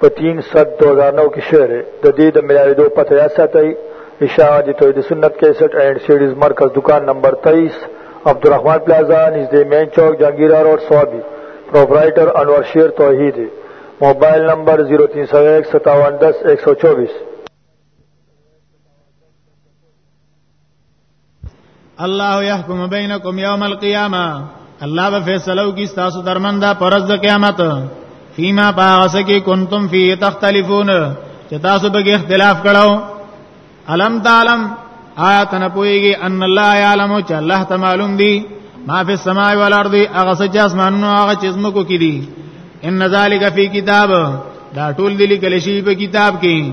په 300/2009 کې شعر د دې د ملاویدو پته یا ساتي اشاعت توحید سنت 61 اینڈ سیډیز مرکز دکان نمبر 23 عبدالرحمن پلازا نږدې مین چوک جهانگیر روډ سوابي پرپرایټر انور شیر توحید موبایل نمبر 03015710124 الله يحكم بينكم يوم القيامه الله به فیصلو کی تاسو درمن دا پرز د قیامت فيما باغس کی کنتم فی تختلفون چې تاسو به اختلاف کړو علم تعلم آیات نه پويږي ان الله يعلم چې الله ته معلوم دي ما فی السماء والارض هغه څه چې اسمانونو هغه چې زمکو کې دي ان ذالک فی کتاب دا ټول دي لیکل شي په کتاب کې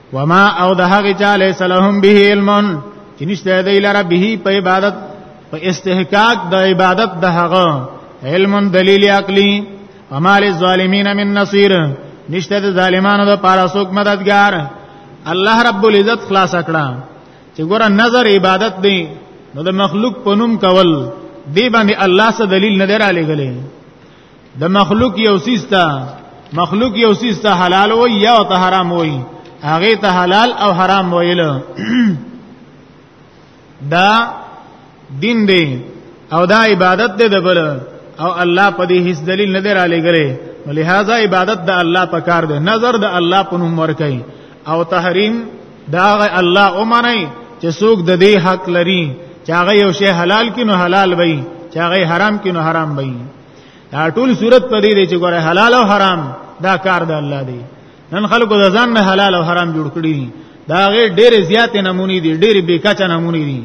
وما او د هغه چا ليس لهم به علم چې نشته دی لره به په عبادت په استحقاق د عبادت د هغه علم دلیل عقلی وما للظالمین من نصير نشته د ظالمانو د پاره څوک مددگار الله رب العزت خلاص کړه چې ګوره نظر عبادت دی نو د مخلوق پنوم کول دی باندې الله سره دلیل نه درالې غلې د مخلوق یو سیستا مخلوق یو سیستا حلال وای یا ته حرام وای هغه ته حلال او حرام ویل دا دین دی او دا عبادت دی د بل او الله په دې هیڅ دلیل نه درالې غره ولهذا عبادت د الله په کار دی نظر د الله په نوم ور کوي او تحریم دا الله او منی چې څوک د دې حق لري چې هغه یو شی حلال کینو حلال وي چې هغه حرام کینو حرام وي دا ټول صورت په دې دی چې ګوره حلال او حرام دا کار د الله دی نن خلکو د ځان نه حلال او حرام جوړ کړی دي دا غي ډېر زیات نمونې دي ډېر بیکاچ نمونې دي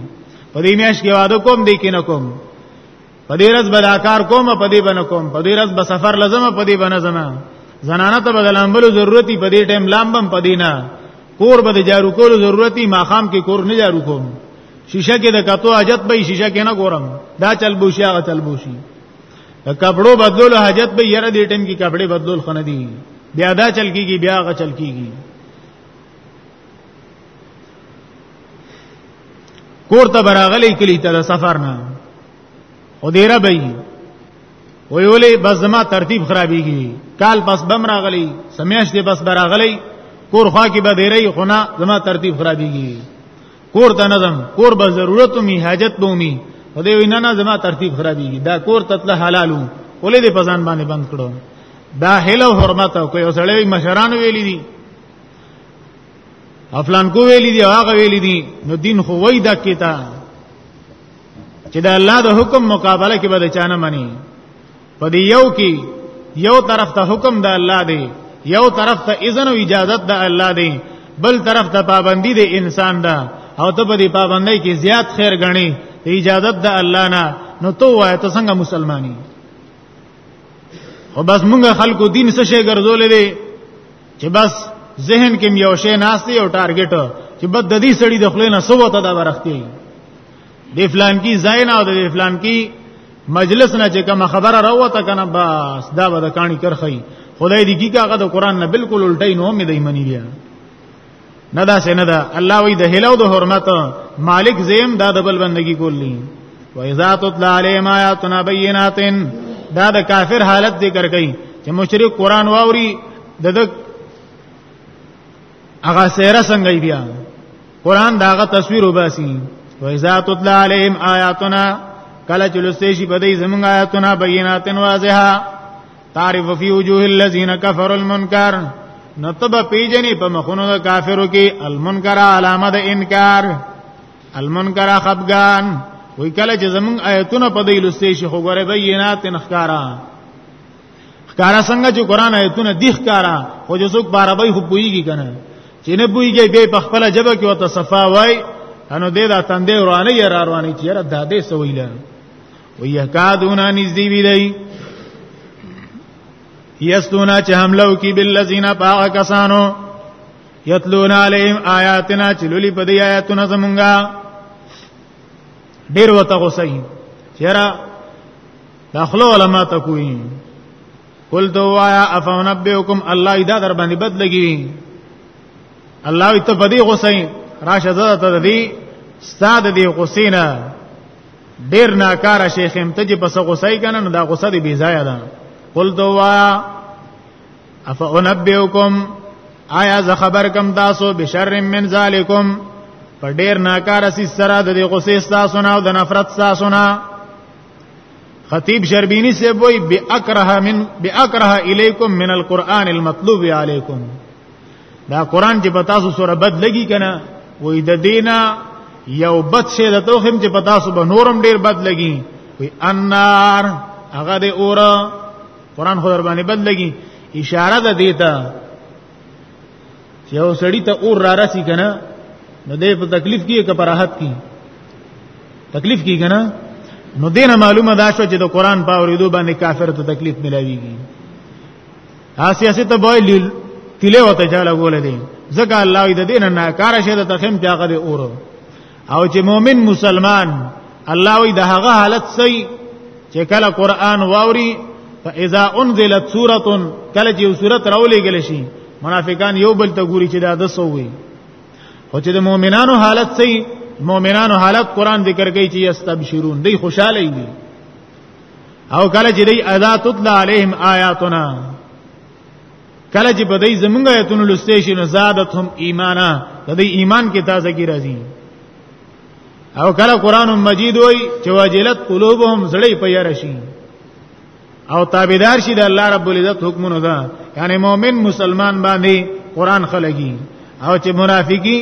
په دې میاش کې واده کوم دی کې نه کوم په دې ورځ به دا کار کوم په دې باندې کوم په دې ورځ به سفر لزم په دې باندې زما زنانه ته به لامبلو ضرورتي په دې ټیم لامبم په دې نه کور به جارو کولو ضرورتي ماخام کې کور نه جارو کوم شیشه کې د کتو حاجت به شیشه کې نه ګورم دا چل بوشي هغه چل بوشي د کپړو بدلول حاجت به یره دې ټیم کې کپڑے بدلول خنه دي بیا دا چل کیږي بیا هغه چل کیږي کور ته براغلی کلی ته سفر نه او دیره به وی ولی بس زما ترتیب خرابېږي کال پس بم راغلی سمیاش دی بس براغلی کور خوا کې به دیری خو نه زما ترتیب خرابېږي کور ته نظم کور به ضرورت می حاجت به می خو دی نه نه زما ترتیب خرابېږي دا کور ته تل حلالو ولې دې پزان باندې بند کړو دا هله حرمت او کوي سړی مشران ویلي دي افلان کو ویلی دی هغه ویلی دی نو دین خو وای دا کیتا چې دا الله د حکم مقابله کې به چانه منی په دی یو کې یو طرف ته حکم د الله دی یو طرف ته اذن او اجازه د الله دی بل طرف ته پابندی د انسان ده او ته په دې پابندۍ کې زیات خیر غني اجازه د الله نه نو تو وای ته څنګه مسلمانی خو بس مونږ خلکو دین څه شي ګرځولې دي چې بس ذهن کې یو شی ناشته یو ټارګټ چې بد د دې سړي د خلې نه سوو ته دا ورختي دی فلان کی زاین او د فلان کی مجلس نه چې کوم خبره راوته کنه بس دا به د کانی کرخی خدای دې کی کاغه د قران نه بالکل الټی نو مې دای منی بیا نه دا څنګه دا الله وی د هلو د حرمت مالک زیم دا د بل بندگی کولی و اذا تطلع علیهم آیاتنا بینات دا د کافر حالت ذکر کړي چې مشرک قران واوري د هغه سیره څنګه بیا قران داغه تصویر وباسي و اذا تطلع علیهم آیاتنا کله چې لسته شي په دې زمونږ آیاتونه بیناتن واضحه تعرف فی وجوه الذین کفروا المنکر نو تب پیجنی په مخونو د کافرو کې المنکر علامه د انکار المنکر خفغان وی کله چې زمون آیتونه په دې لسته شي خو غره بینات نخکارا خکارا څنګه چې قران آیتونه د خکارا خو چې څوک بارابای خو پویږي کنه چې نه پویږي به په خپل جبه کې وت صفا وای انو دې دا تندې ورانه یې را روانې چې را دادې سویلنه ويهکادونا نزدی وی دی یستونا چې حملو کی بالذین باغ کسانو یتلون علیهم آیاتنا چې لولي په دې آیاتونو زمونږه ډیر وته غوسه چیرې داخلو علما ته کوی قل تو وایا افنبئکم الله اذا در باندې بد لګی الله ته په دې غوسه راشه زړه ته دی استاد دی غوسینا ډیر ناکار شیخ هم ته چې پس غوسه کنه نو دا غوسه دی بی ځای ده قل دوا اف انبئکم آیا ز خبر کم تاسو بشر من ذالکم په ډیر ناکار سي سره د غوسه تاسو نه او د نفرت تاسو نه خطیب شربینی سے وای باکره من باکره الیکم من القران المطلوب علیکم دا قران چې پتا سو سره بد لګي کنه وې د دینا یو بد شی د توخم چې پتا سو به نورم ډیر بد لګي وې انار هغه د اور قران خو در باندې بد لګي اشاره ده دیتا چې یو سړی ته اور را رسی کنه نو دې په تکلیف کې که پر راحت کې تکلیف کې کنه نو دینه معلومه دا شو چې د قران په اوریدو باندې کافر ته تکلیف ملاويږي ها سیاسي ته به لیل تله وته چاله ګول دي ځکه الله دې دین نه کار شه د تخم چاغه دې اور او چې مؤمن مسلمان الله وی د هغه حالت سي چې کله قران واوري فاذا انزلت سوره کله چې سوره راولې ګل شي منافقان یو بل ته ګوري چې دا د سووي او چې د مؤمنانو حالت سي مؤمنانو حالت قران ذکر کوي چې استبشرون دی خوشاله دي او کله چې دی اذا تطلع عليهم آیاتنا کله چې په دې زمونږ آیتونو لسته شي نو زادتهم ایمانا د دې ایمان کې تازه کی راځي او کله قران مجید وای چې واجلت قلوبهم زړې پیار شي او تابعدار شي د الله رب العزت حکمونو ده یعنی مؤمن مسلمان باندې قران خلګي او چې منافقي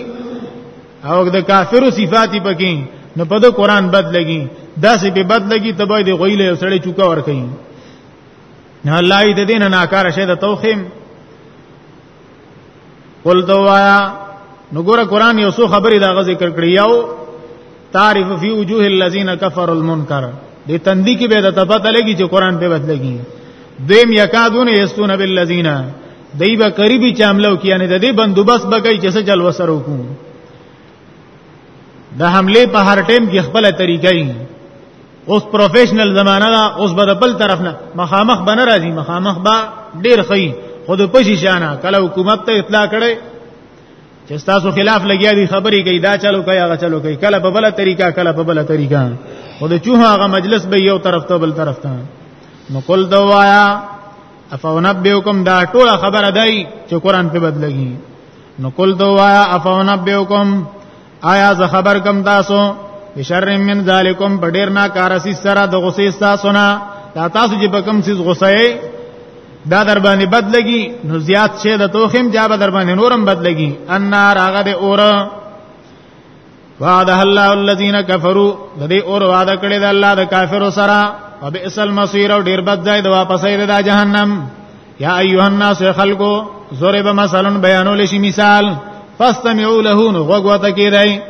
او د کافر صفات پکې نو په د قران بد لګي دا سه به بد لګي تبه دی غویله سړی چوکا ور کوي نه الله دې دین ناکاره شه د توخیم قل دوایا نو ګوره قران یو څو خبرې دا غ ذکر کړی یو تعرف فی وجوه الذین کفروا المنکر دې تندې کې به د تپته لګي چې قران په بد لګي دیم یکادون یستون بالذین دای به قریبی چاملو کې یعنی د دې بندوبست بګی چې څه چل وسره وکړو د حمله په هر ټیم کې خپل طریقې اوس پروفیشنل زمانہ دا اوس به بل طرف نه مخامخ بن راځي مخامخ با ډیر خی خود پشي شانه کله حکومت ته اطلاع کړي چې تاسو خلاف لګیا دي خبرې کوي دا چلو کوي هغه چلو کوي کله په بل طریقه کله په بل طریقه خود چوه هغه مجلس به یو طرف ته بل طرف ته نو کول دوایا افونبئکم دا ټول خبره دی چې قران په بدلږي نو کول دوایا افونبئکم آیا زه خبر کم تاسو بشر من ذالکم په ډیر نا کارسی سره د غصې تاسو نه دا تاسو چې بکم سیز غصې دا در باندې بد لګي نو زیات شه د توخم جا به در باندې نورم بد لګي ان نار هغه د اور وعد الله الذين كفروا د دې اور وعده کړی د الله د کافرو سره او بئس المصير او ډیر بد ځای د واپسې د جهنم یا ایها الناس خلقو ضرب مثلا بیانول شي مثال فاستمعوا له نو غوغوته کیدای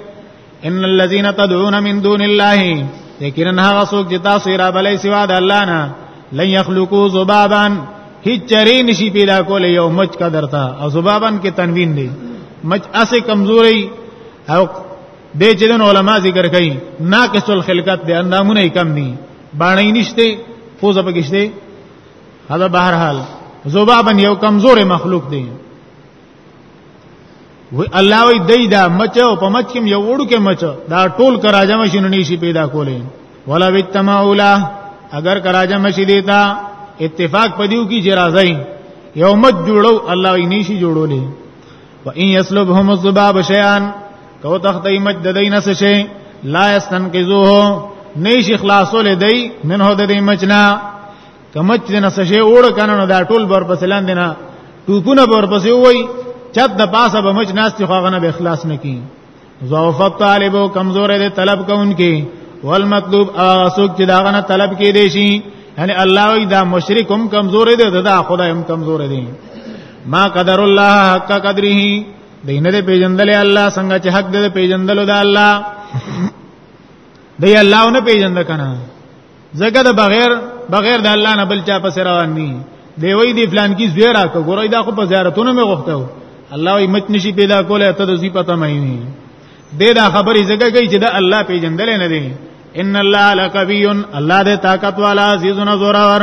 ان الذين تدعون من دون الله یقینا هغه څوک چې تاسو را بلې سوا د الله نه لن يخلقوا ذبابا هیڅ چری نشي پیدا کول یو مچ قدرتا او ذبابن کې تنوین دی مچ اسه کمزوري او د چدن علما ذکر کوي ناقص الخلقت دی اندامونه کم دي باندې نشته فوز پکشته هدا بهر حال ذبابن یو کمزور مخلوق دی و الله وی دای دا مچ او په مچ کې یو وړو کې مچ دا ټول کراجم شي نه شي پیدا کولې ولا بیتماولا اگر کراجم شي دیتا اتفاق پدیو کی چې راځي یو مچ جوړو الله یې نشي جوړولې و ان یسلبهم الذباب شیئا کو تختی مچ د دینه څه شي لا یستنقذوه نشي خلاصول دی منه د دې مچنا کمچ دینه سشه اوړ کنه نو دا ټول بر پسلان دینه ټوپونه بر پسې وای چت د پاسه به مچ ناس ته خوغنه به اخلاص نکي ضعف طالب کمزور دي طلب کوونکي والمطلوب اسوک چې داغه طلب کې دي شي یعنی الله وی دا مشرک هم کمزور دي دا خدای هم کمزور دي ما قدر الله حق قدره دینه دې پیجندل الله څنګه چې حق دې پیجندل دا الله دی الله نه پیجند کنه زګه د بغیر بغیر د الله نه بل چا پس روان ني دی وی دی فلان کی زوی راک ګورای دا خو په زیارتونو مې غوښته الله وی مت نشي پیدا کوله ته د زی پته مې نه دې دا خبرې زګه کوي چې د الله پیجندل نه دی ان الله لقوی الله دې طاقت والا عزیز نزورور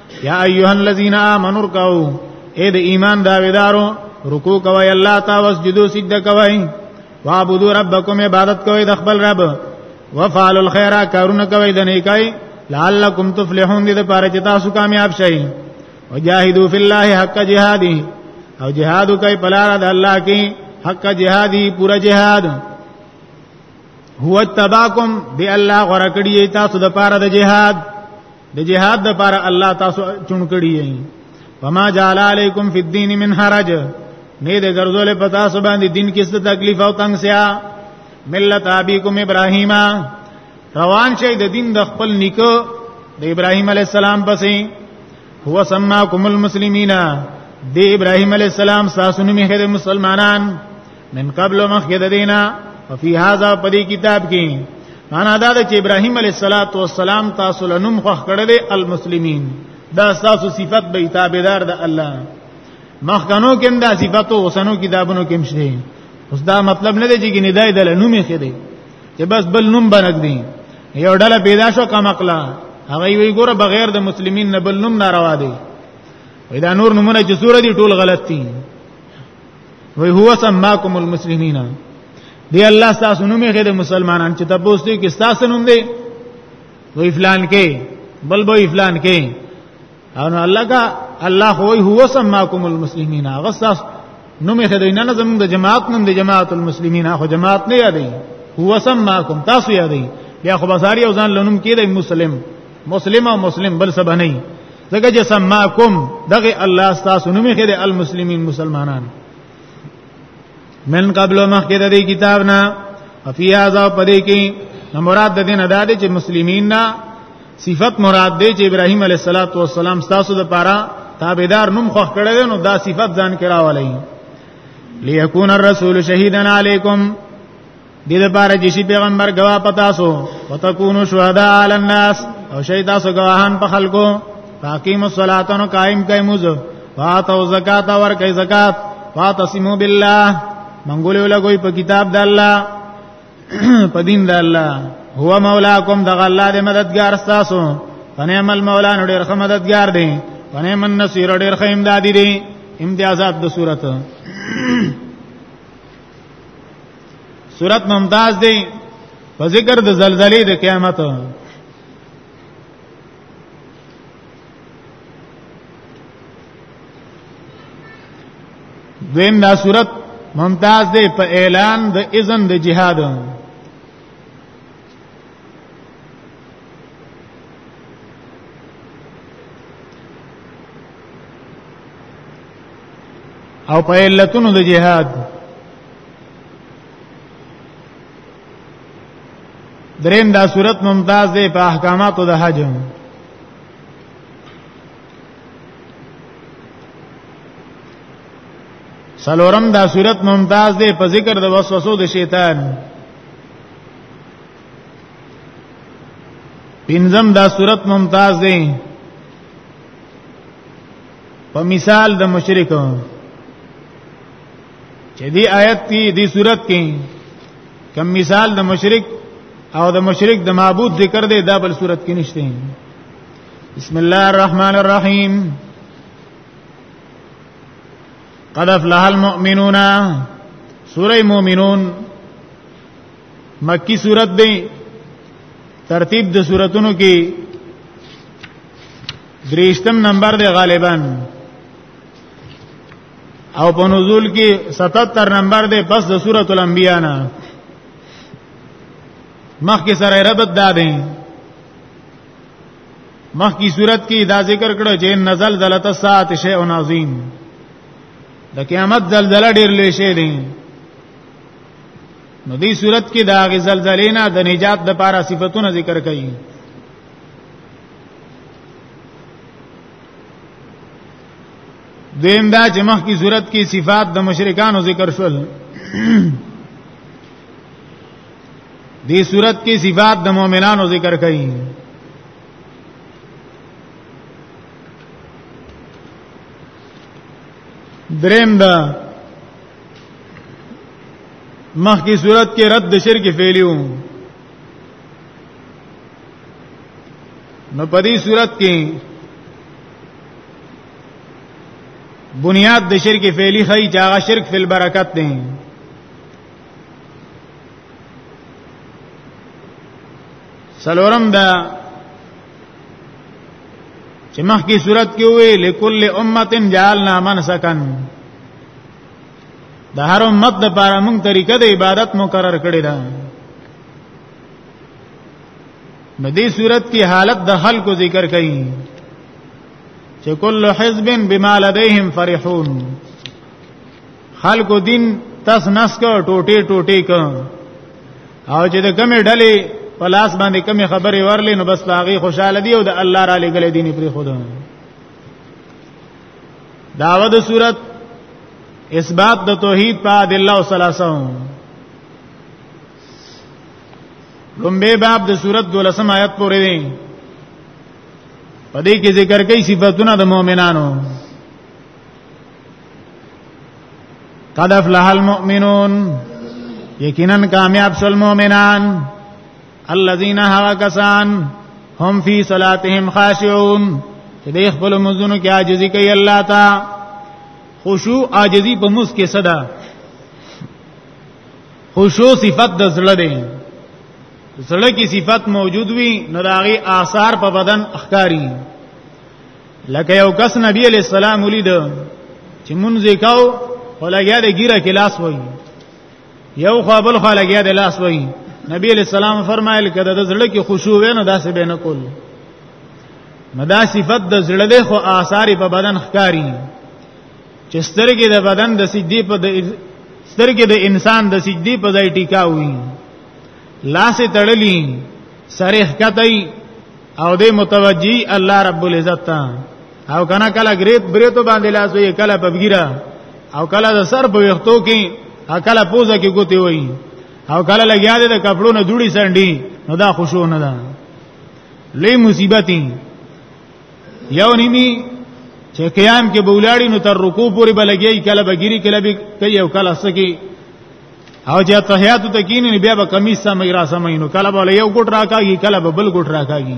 یا ایها الذین آمنوا رکعوا اے د ایمان داویدارو رکوع کوي الله تا وسجدو سجده کوي وعبدوا ربکم عبادت کوي د خپل رب وفعلوا الخير کارونه کوي د نیکای لعلکم تفلحون دې لپاره چې تاسو کامیاب شئ وجاهدوا فی الله حق جهاده او جهاد کوي په لار د الله کې حق جهادي پورا جهاد هو تباکم بی الله غره کړی تاسو د پاره د جهاد د جهاد د لپاره الله تاسو چون کړی یې وما جعل علیکم فی الدین من حرج نه دې ګرځول په تاسو باندې دین کې څه تکلیف او تنگ سیا ملت ابیکم ابراهیم روان شي د دین د خپل نیکو د ابراهیم علی السلام پسې هو سماکم المسلمین دی ابراهیم علی السلام ساسو نومې خیر مسلمانان من قبل مخکې د دینا ففي هذا پدې کتاب کې معنا دا ده چې ابراهيم عليه الصلاه والسلام تاسو له نوم خوښ کړل المسلمین دا تاسو صفت به تابعدار د الله مخکنو کې دا صفت او وسنو کتابونو کې مشته اوس دا مطلب نه دی چې ندای د نوم یې خېده چې بس بل نوم بنګ دی یو ډله پیدا شو کم عقلا هغه وی ګوره بغیر د مسلمین نه بل نوم ناروا دی وای دا نور نمونه چې سور دي ټول غلط دي وی هو سماکم المسلمین دی الله تاسو نوم یې د مسلمانان چې تاسو دې کې تاسو نوم دی وی فلان کې بل به فلان کې او نو الله کا الله هو هو سماکم المسلمین هغه تاسو نوم یې د نه زموږ د جماعت نوم دی جماعت المسلمین هغه جماعت نه یادې هو سماکم تاسو یادې یا خو بازاري او ځان لنوم کې د مسلمان مسلم او مسلم بل سبا نه ځکه چې سماکم دغه الله تاسو نومې خې د المسلمین مسلمانان من قبل مخکې د کتاب نه فی هذا پدې کې مراد د دین ادا دي چې مسلمانین نه صفت مراد دی چې ابراهیم علیه الصلاۃ والسلام تاسو د پاره تابعدار نوم خوښ کړی نو دا صفت ځان کراولای لیکون الرسول شهیدن علیکم دې لپاره چې شي پیغمبر غوا پتا سو وتكونوا شهداء على الناس او شي تاسو غواهان په خلکو تاقیم الصلاتن قائم کای موزه فاتو زکات ور کای زکات فاتسمو بالله منګولې ولا کوئی په کتاب د الله په دین د الله هو مولاکم دغه الله دې مددگار تاسو فنعم المولا ډېر ښه مددگار دی فنعم النصير ډېر ښه امدادي دی امتیازات د صورت صورت ممتاز دی په ذکر د زلزلې د قیامت دویم دا صورت ممتاز دی په اعلان د اذن د جهاد او په علتونو د جهاد دریم دا صورت ممتاز دی په احکاماتو د حج سلورم دا صورت ممتاز دی په ذکر د وسوسو د شیطان پنځم دا صورت ممتاز دی په مثال د مشرکو چې دی آیت دی دی صورت کې کم مثال د مشرک او د مشرک د معبود ذکر دی دا بل صورت کې نشته بسم الله الرحمن الرحیم قد افلح المؤمنون سوره مومنون مکی صورت دی ترتیب د صورتونو کې دریشتم نمبر دی غالبا او په نزول کې 77 نمبر دی پس د سورۃ الانبیاء نه مخکې سره ربط دا دی مخکې صورت کې دا ذکر کړو چې نزل زلت الساعه شیء عظیم د قیامت زلزلہ ډیر لوی شی دی نو دې صورت کې دا غي زلزلې نه د نجات د پاره صفاتونه ذکر کړي دیم دا چې مخ کی صورت کې صفات د مشرکانو ذکر شول دې صورت کې صفات د مؤمنانو ذکر کړي دریم دا مخ کی صورت کې رد شرک فعلیو نو په دې صورت کې بنیاد د شرک فعلی خی چې هغه شرک فل برکت دی سلورم دا چې مخکې صورت کې وی لکل امه جعلنا منسکن د هر امت د پاره موږ طریقه د عبادت مقرر کړی ده نو دې صورت کې حالت د خلکو ذکر کړي چې کل حزب بما لديهم فرحون خلکو دین تس نس کو ټوټه ټوټه کو او چې د کمی ډلې په لاس باندې کمی خبرې ورلې نو بس هغه خوشاله دی او د الله را لګلې دیني پر خود داوود صورت اثبات د توحید په ادله او ثلاثه لومبه باب د صورت 12 آیت پورې دی پدې کې ذکر کوي صفاتونه د مؤمنانو قد افلح المؤمنون یقینا کامیاب شول مؤمنان الذين هوا کسان هم فی صلاتهم خاشعون چې د خپل مزونو کې عاجزي کوي الله تا خشوع عاجزي په مس کې صدا خشوع صفت د زړه دی زړه کې صفت موجود وي نو داغي آثار په بدن اخکاری لکه یو کس نبی علیہ السلام ولید چې منځ کاو ولګیا د ګیره کې لاس وایي یو خو بل خو لګیا د لاس وای نبی علیہ السلام فرمایل کده د زړه کې خشوع وینو داسې به نه کول مدا صفت د زړه ده خو آثار په بدن ښکاری چې سترګې د بدن د سجدي په سترګې د انسان د سجدي په ځای ټیکا وي لاس تړلی سره ښکتای او د متوجی الله رب العزت ته او کنا کلا ګریت بریتو باندې لاس وی کلا پبګیرا او کلا د سر په وختو کې کلا پوزه کې ګوتی وای او کلا لګیا دې د کپړو نه جوړی سندي نو دا خوشو نه ده لې مصیبتي یو نیمی چې قیام کې بولاړي نو تر رکوع پورې بلګي کلا بګیری کلا به کوي او کلا سکی او چې تحیات ته کینې بیا به کمیس سم را سمینو کلا به یو ګټ راکاږي کلا به بل ګټ راکاږي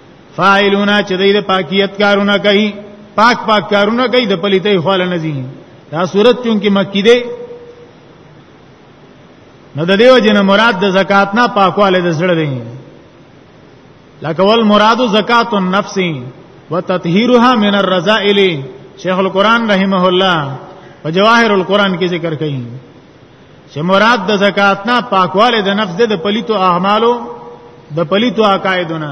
فاعلون چې د پاکیت کارونه کوي پاک پاک کارونه کوي د پلیتې خاله نه دي دا صورت چونکی مکی دی نو د دیو جن مراد د زکات نه پاکواله د زړه دی لکه ول مراد زکات النفس وتطهيرها من الرذائل شیخ القران رحمه الله په جواهر القران کې ذکر کړي چې مراد د زکات نه پاکواله د نفس د پلیتو اعمالو د پلیتو عقایدونه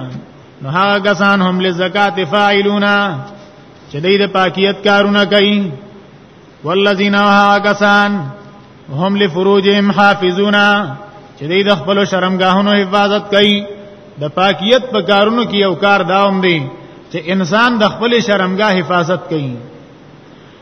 نو هغه کسان هم له زکات فاعلون چې دوی د پاکیت کارونه کوي والذین هغه کسان هم لفروجهم حافظون چې دوی د خپل شرمګاهونو حفاظت کوي د پاکیت په کارونو کې یو کار داوم دی چې انسان د خپل شرمګاه حفاظت کوي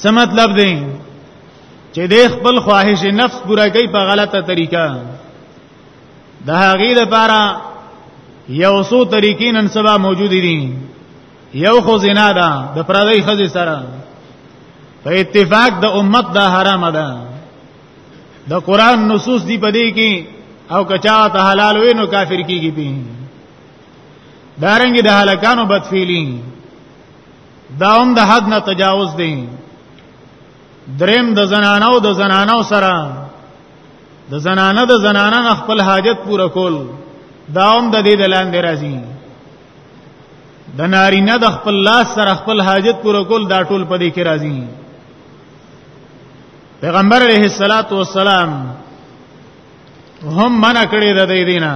څه مطلب دی چې د خپل خواهش نفس پورا کوي په غلطه طریقه د هغې لپاره یو څو طریقې نن سبا موجود دي یو خو زنا ده د پردی خزې سره په اتفاق د امت دا حرام ده د قران نصوص دی په دې کې او کچا ته حلال وې نو کافر کیږي به دارنګ د هلاکانو بدفعلی دا هم د حد نه تجاوز دی دریم د زنانو د زنانو سره د زنانه د زنانه نه خپل حاجت پوره کول دا هم د دې د لاندې راځي د نارینه د خپل لاس سره خپل حاجت پوره کول دا ټول په دې کې راځي پیغمبر علیه الصلاۃ والسلام هم منع کړی د دې دینه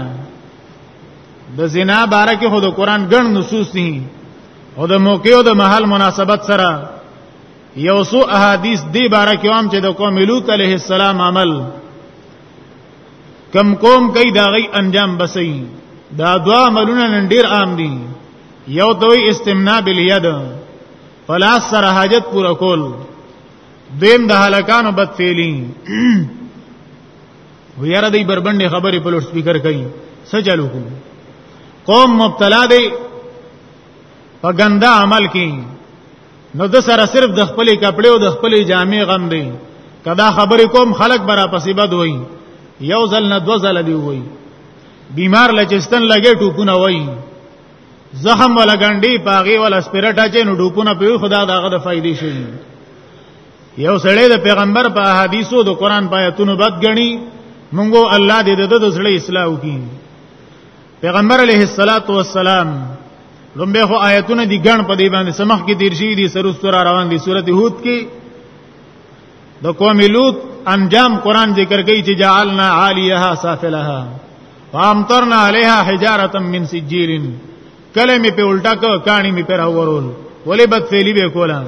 د زنا باره کې خود قرآن ګڼ نصوص دي او د موقع او د محل مناسبت سره یو سو احادیث دی باره کې هم چې د قوم لوط علیه السلام عمل کم قوم کوي دا غي انجام بسي دا دوا عملونه نن ډیر عام دي یو دوی استمناء بالید فلاس سره حاجت پورا کول دیم د هلکانو بدفعلی ویره دی بربندې خبرې په لوډ سپیکر کوي څه چالو کو قوم مبتلا دی په ګنده عمل کې نو د سره صرف د خپلې کپڑے او د خپلې جامې غم دی کدا خبرې کوم خلک برا پسې بد وای یو ځل نه دو ځل دی وای بیمار لچستن لګې ټوپونه وای زخم ولا ګنډي پاغي ولا سپیرټا چې نو ډوپونه په خدا داغه د فائدې شي یو سړی د پیغمبر په احادیثو د قران په آیاتونو بد غني مونږه الله دې د د زړه اصلاح وکړي پیغمبر علیه الصلاۃ والسلام لومبه خو آیاتونه دي ګڼ په دې باندې سمخ کې تیر شي دي سرستر روان دي سورته هود کې د قوم لوط انجام قران ذکر کوي چې جعلنا عالیها سافلها فامطرنا عليها حجاره من سجيل کله می په الټا کو کانی می پر اورول ولی بد فعلی به کولا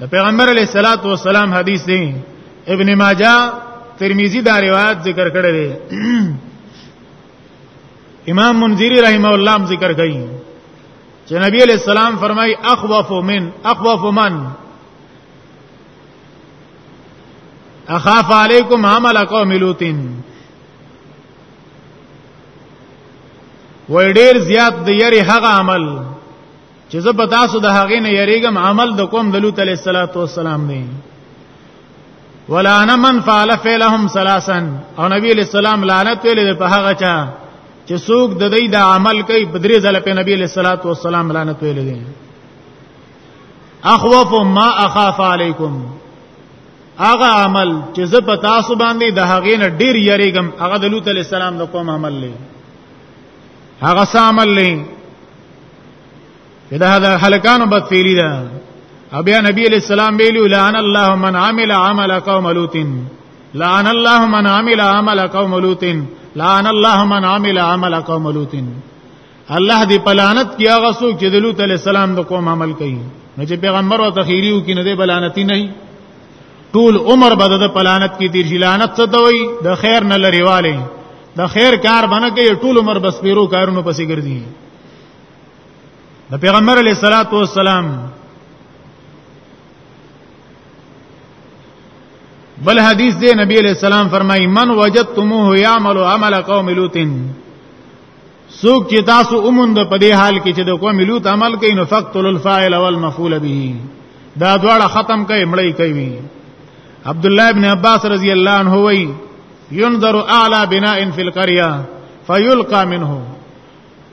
د پیغمبر علی صلوات و سلام حدیث دی ابن ماجه ترمذی دا روایت ذکر کړی دی امام منذری رحمه الله هم ذکر کړي چې نبی علیہ السلام فرمای اخوف من اخوف من اخاف علیکم عمل قوم لوط وای ډیر زیات د یری هغه عمل چې زه په تاسو د هغې نه یریږم عمل د قوم د لوط علیه السلام نه ولا انا من فعل فعلهم ثلاثا او نبی علیہ السلام لعنت ویل په هغه چا چې څوک د دې د عمل کوي په درې ځله په نبی علیہ الصلوۃ والسلام لعنت ویل دي اخوف ما اخاف علیکم هغه عمل چې زه په تاسو باندې د هغې نه ډیر یریږم هغه د لوط علیہ السلام د قوم عمل لې هغه سامل لې دا دا خلکانو بد فعلی ده او بیا نبی علیہ السلام ویلو لعن الله من عمل عمل قوم لوط لعن الله من عمل عمل قوم لوط لعن الله من عمل عمل قوم لوط الله دې پلانت کیا غسو چې د لوط علیہ السلام د قوم عمل کوي نو چې پیغمبر او تخیریو کې نه دې بلانتی نه ټول عمر به د پلانت کې تیر شي لعنت څه ته وای د خیر نه لريواله د خیر کار باندې ټول عمر بس پیرو کارونو پسې ګرځي د پیغمبر علی صلوات و سلام بل حدیث دی نبی علیہ السلام فرمای من وجدتموه یعمل عمل قوم لوط سوک چې تاسو اومند په دې حال کې چې د قوم لوط عمل کوي نو فقتل الفاعل والمفعول به دا دواړه ختم کوي مړی کوي عبد الله ابن عباس رضی الله عنه وی ينظر اعلى بناء في القريه فيلقى منه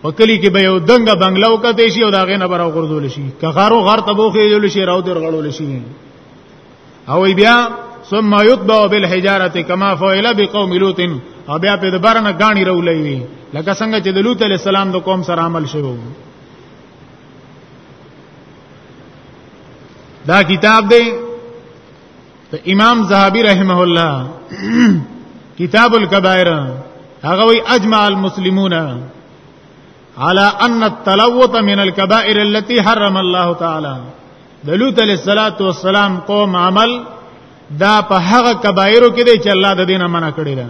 په کلی کې به یو دنګه بنگله وکته شي او دا غینه برا غردول شي کخارو غر تبوخې جوړ شي راو در غړول شي او بیا ثم يتبع بالحجاره كما فعل بقوم لوط او بیا په دبرنه غاڼي رولې وي لکه څنګه چې د لوط علی السلام د قوم سره عمل شوی دا کتاب دی ته امام زهبي رحمه الله کتاب الكبائر هغه وی اجمع المسلمون على ان التلوث من الكبائر التي حرم الله تعالى دلوت علیہ الصلات والسلام قوم عمل دا په هغه کبایرو کې دی چې الله د دینه منع کړی دی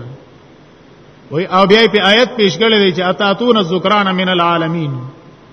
وای او بیا په آیت پیش کړل دی چې اتاتون ذکران من العالمین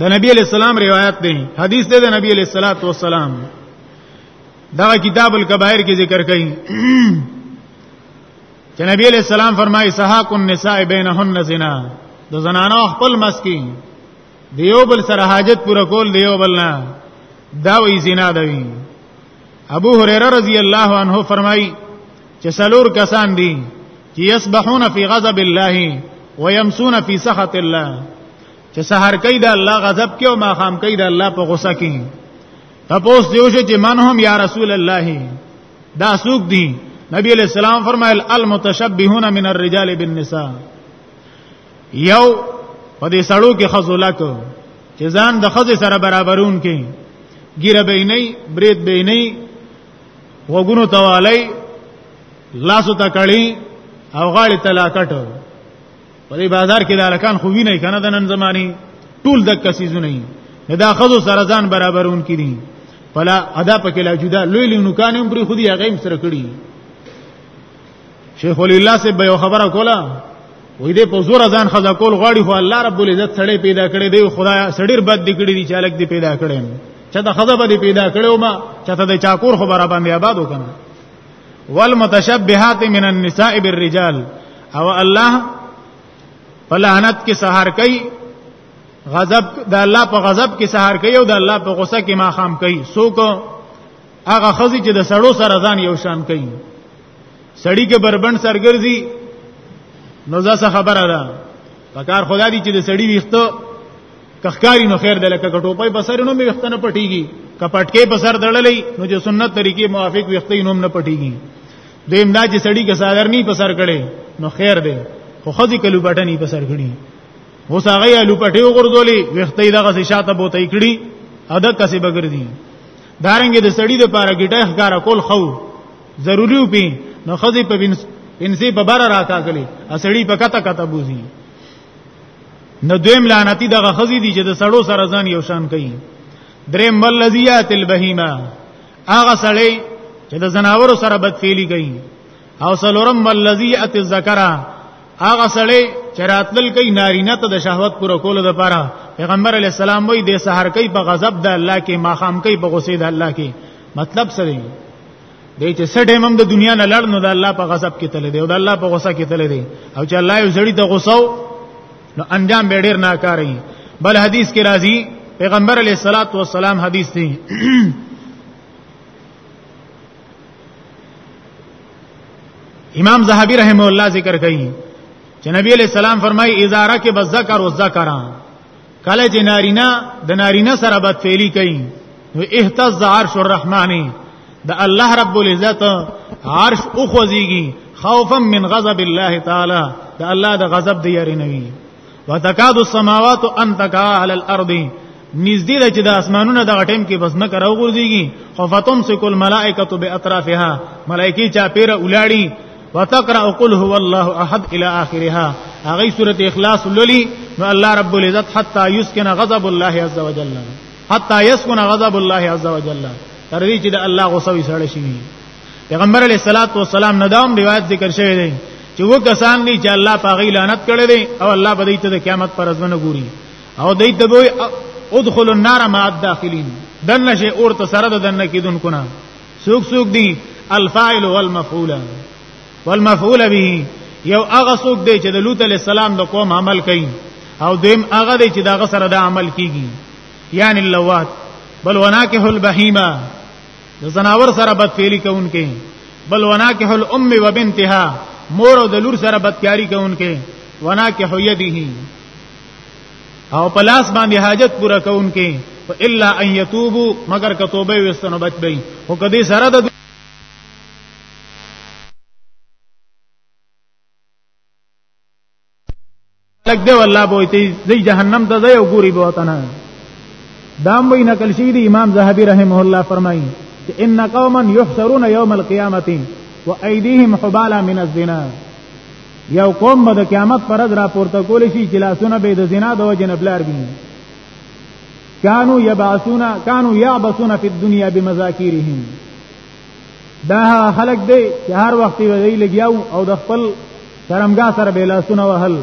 د نبی علیہ السلام روایت دی حدیث دی د نبی علیہ الصلوۃ والسلام دا کتاب الکبائر کې ذکر کړي چې نبی علیہ السلام فرمایي سحاق النساء بینهن زنا د زنانو خپل مسکی دیو بل سره حاجت پوره کول دیو بل نه دا وی زنا دوی ابو هريره رضی الله عنه فرمایي چې سلور کسان دي چې یسبحون فی غضب الله ويمسون فی سخط الله چې سحر کوي د الله غضب کې او ماخام کوي د الله په غوسه کې تپوس دیو شو چې من هم یا رسول الله دا سوق دي نبی علیہ السلام فرمایل المتشبهون من الرجال بالنساء یو په دې سړو کې خزولا کو چې ځان د خزې سره برابرون کې ګیره به نه برید به نه وګونو توالی لاسو تکړی او غاړي تلاکټ په دې بازار کې د الکان خو ویني کنه د نن زماني ټول د کسیزونه نه دا خزو سره ځان برابرون کړي پلا ادا پکې لا جدا لوی لوی نوکان هم پرې خودي هغه هم سره کړي شیخ ولی الله سے به خبره کوله وې دې په زور ځان خزا کول غواړي خو الله رب العزت سړی پیدا کړي دی خدای سړی بد دی کړي دی چالک دی پیدا کړي چا ته خزا به پیدا کړو ما چا ته د چاکور خبره باندې آباد وکنه والمتشبهات من النساء بالرجال او الله په لعنت کې سهار کوي غضب د الله په غضب کې سهار کوي او د الله په غصه کې ما خام کوي څوک هغه خزي چې د سړو سره ځان یو شان کوي سړی کې بربند سرګرځي نو ځا خبره ده پکار خدای دې چې د سړی ویختو کخکاری نو خیر دلکه کټوپای په سر نو می وخت نه پټیږي کپټکې په سر دړلې نو چې سنت طریقې موافق وخت یې نوم نه پټیږي دیم دا چې سړی که سالر نه په سر کړي نو خیر دی خو خځې کلو بټنی په سر کړي اوس هغه یې لوپټې وګرځولې وخت یې دغه شاته بوته کړي ادا کسي بګردي دارنګ د سړی د پاره ګټه ښکارا کول خو ضروری وپی نو خځې په پنسي په بار راکاګلې اسړی په کته کته بوزي نو دویم لعنتی دغه خزی دی چې د سړو سره ځان یو شان کوي درې ملذیات البهیمه هغه سړی چې د زناور سره بدفعلی کوي او سلورم ملذیات الذکرہ هغه سړی چې راتلل کوي نارینه ته د شهوت پر کولو لپاره پیغمبر علی السلام وایي د سحر کوي په غضب د الله کې ماخام کوي په غصې د الله کې مطلب څه دی دی چې سټه هم د دنیا نه لړ نو د الله په غضب کې تل دی او د الله په غوسه کې تل دی او چې الله یو زړی د غوسو نو انجام به ډیر ناکاري بل حدیث کې راځي پیغمبر علیه الصلاۃ والسلام حدیث دی امام زهبی رحم الله ذکر کوي چې نبی علیہ السلام فرمایي اذا رکب الذکر والذکران کله چې نارینه د نارینه سره بد فعلی کوي نو اهتز عرش الرحمن د الله رب العزت عرش او خوځيږي خوفا من غضب الله تعالی د الله د غضب دی یاري نوي وتکاد السماوات ان تقع على الارض نږدې ده چې د اسمانونو د غټیم کې بس نه کراو ګرځيږي خوفتم سکل ملائکه به اطرافها ملائکی چا پیر اولاړي وتقرا قل هو الله احد الى اخرها هغه سوره اخلاص لولي نو الله رب العزت حتا يسكن غضب الله عز وجل حتا يسكن غضب الله عز وجل تر دې چې د الله غصه وي سړی شي پیغمبر علیه الصلاۃ والسلام ندام روایت ذکر شوی دی چې و کسان دي چې الله پاغي لعنت کړي دي او الله به دې ته د قیامت پر ورځ نه ګوري او دې ته به ادخل النار مع الداخلين دنه شي اور ته سره د دنه کیدونکو نه سوک سوک دی الفاعل والمفعول والمفعول به یو هغه سوک دی چې د لوط علی السلام د قوم عمل کوي او دیم هغه دی چې دا غسر د عمل کیږي یعنی اللوات بل وناکه البهیمه د زناور سره بد فعلی کوونکې بل وناکه الام وبنتها مور او د لور سره بدکاری کوونکې وناکه یده او په لاس باندې حاجت پوره کوونکې الا ان يتوبوا مگر که توبه وستنو بچ بي او کدي سره د لګ دی والله به ته زی جهنم ته ځای او ګوري به وته نه دام وی نقل شي دی امام زاهبی رحمه الله فرمایي چې ان قوما يحشرون يوم القيامه وايديهم حبالا من الزنا یو قوم به د قیامت پر ورځ راپورته کول شي چې لاسونه به د زنا د وجه نه بلار بي کانو یبعثون کانو یعبثون فی الدنیا بمذاکیرهم دا خلق دی چې هر وخت وی لګیاو او د خپل شرمګا سره به لاسونه وهل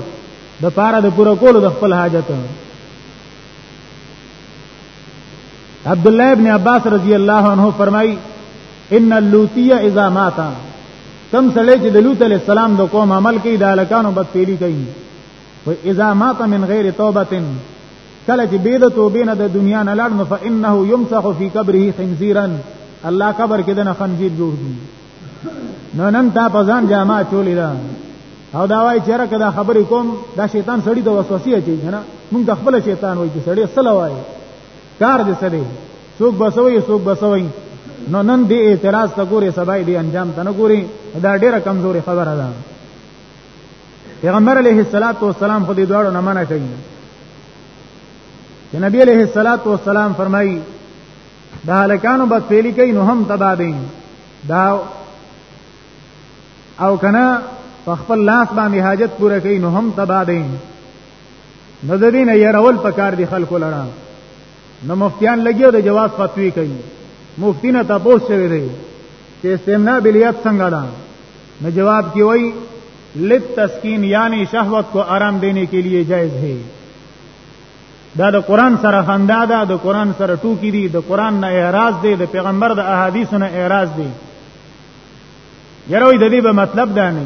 د پاره د پوره کولو د خپل حاجت عبد الله ابن عباس رضی الله عنه فرمای ان اللوتی اذا مات کم سړی چې د لوط علی السلام د قوم عمل کوي د الکانو بدفعلی کوي و اذا مات من غیر توبه کله چې بيد توبې نه د دنیا نه لاړ نو فانه يمسح في قبره خنزيرا الله قبر کې دنه خنزیر جوړ دي نو نن تا په ځان جامه چولې ده او دا وای چې راکه دا خبرې کوم دا شیطان سړی د وسوسې اچي کنه مونږ د خپل شیطان وای چې سړی سلا وای کار دې سره څوک بسوي څوک بسوي نو نن دې اعتراض ته ګوري سبا دې انجام ته نه ګوري دا ډیره کمزوري خبره ده پیغمبر علیه الصلاۃ والسلام خو دې دواړو نه منع کوي چې نبی علیه الصلاۃ والسلام فرمایي دا لکانو بس پیلی کوي نو هم تبا دي دا او کنا په خپل لاس باندې حاجت پوره کوي نو هم تبا دي نو د دین یې راول پکار دي خلکو لرا نو مفتیان لګیو د جواز فتوی کوي مفتی نه تاسو شوی دی چې استمنا بلیات څنګه ده نو جواب کی وای لت تسکین یعنی شهوت کو آرام دینے کے لیے جائز ہے دا د قران سره خندا ده د قران سره ټوکی دي د قران نه اعتراض دي د پیغمبر د احادیث نه اعتراض دي یره وې د دې به مطلب دا نه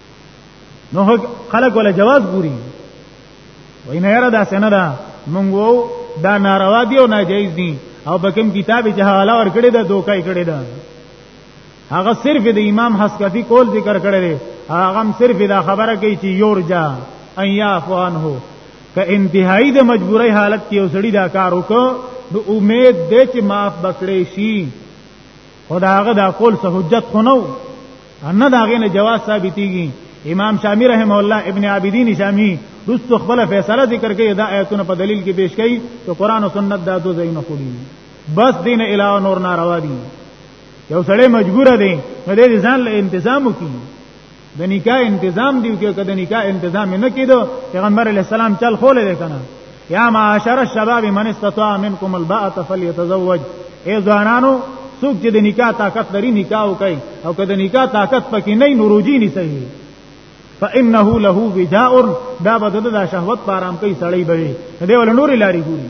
نو خلک ولا جواز ګوري وای نه یاره دا څنګه ده مونږ وو دا ناروا دی او ناجایز دی او بکم کتاب چې حواله ور کړی دا دوکای کړی دا هغه صرف د امام حسکفی کول ذکر کړی دی هغه هم صرف دا خبره کوي چې یورجا ان یعفو عنه که انتهایی د مجبورۍ حالت کې وسړي دا کار وکړو نو امید دې چې معاف بکړې شي خدا هغه دا قول سه حجت خو نو ان دا غینه جواز ثابتېږي امام شامی رحم الله ابن عابدین شامی رستو خپل فیصله ذکر کوي دا آیتونه په دلیل کې پیش کړي ته قران او سنت دا دو زینه خو دي بس دین علاوه نور ناروا دي یو سړی مجبور دی نو دې ځان له انتظام وکړي د نکاح تنظیم دی کې کده نکاح تنظیم نه کیدو پیغمبر علی السلام چل خولې دی کنه یا معاشر الشباب من استطاع منکم الباءه فليتزوج ای ځوانانو څوک چې د نکاح طاقت لري نکاح وکړي او که د نکاح طاقت پکې نه نوروجي نه صحیح فانه له وجاء دا بده د شهوت پارام کوي سړی به دی ول نور لاري ګوري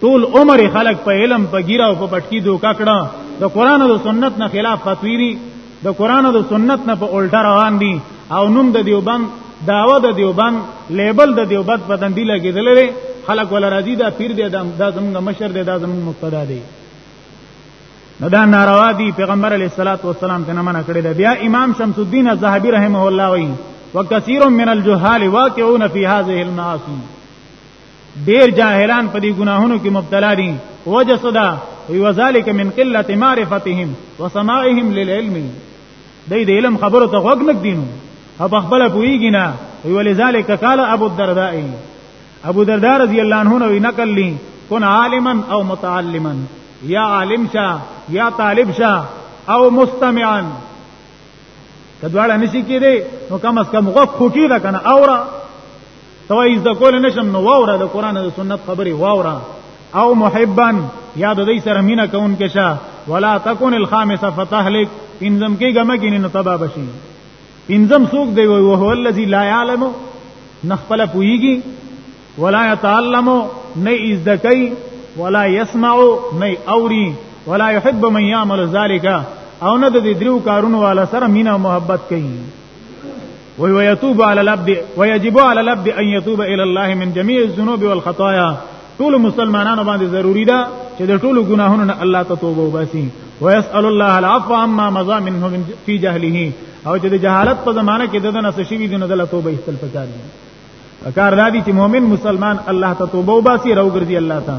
ټول عمر خلک په علم په ګیره او په پټکی دوکا کړه د قران او سنت نه خلاف فتوی دي د قران او سنت نه په الټا روان دي او نوم د دیوبند داوا د دیوبند لیبل د دیوبند په دندې لګیدل لري خلک ولا راضی دا پیر دی دا زمونږ مشر دی دا زمونږ مقتدا دی نو دا ناروا دي پیغمبر علی الصلاه والسلام ته منع کړی دی بیا امام شمس الدین الذهبی رحمه الله وایي وکثیر من الجهال واقعون فی هذه المعاصی ډیر جاهلان په دې ګناهونو کې مبتلا دي وجه صدا وی وذالک من قله معرفتهم وسماعهم للعلم دې دې علم خبرو ته غوږ نک دینو او په خپل پویږي نه وی ولذالک قال ابو الدرداء ابو الدرداء رضی الله عنه نو نقل لي کن عالما او متعلما یا عالم شا یا طالب شا او مستمعا کدواړه نشي کېده نو کم اس کم غوږ خوکی دا کنه اورا ته وایي زده کول نشم نو واوره د قران او سنت خبرې واوره او محبا یا د دې سره مینا کون کې شه ولا تکون الخامسه فتهلك پنځم کې ګمګین نو تبا بشي پنځم سوق دی وي او هو الذی لا یعلم نخپل پویږي ولا يتعلم نه ازدکی ولا يسمع نه اوري ولا يحب من يعمل ذلك او نه د دې درو کارونو والا سره مینا محبت کوي وی ويتوب على العبد ويجب على العبد ان يتوب الى الله من جميع الذنوب والخطايا ټول مسلمانانو باندې ضروری ده چې د ټولو ګناهونو نه الله ته توبه وباسي ويسأل الله العفو عما مضى منه من في جهله او چې د جهالت په زمانه کې دغه نس شي دي نه د توبه استل پکار دي کار دادی چې مؤمن مسلمان الله ته توبه وباسي راو ګرځي الله ته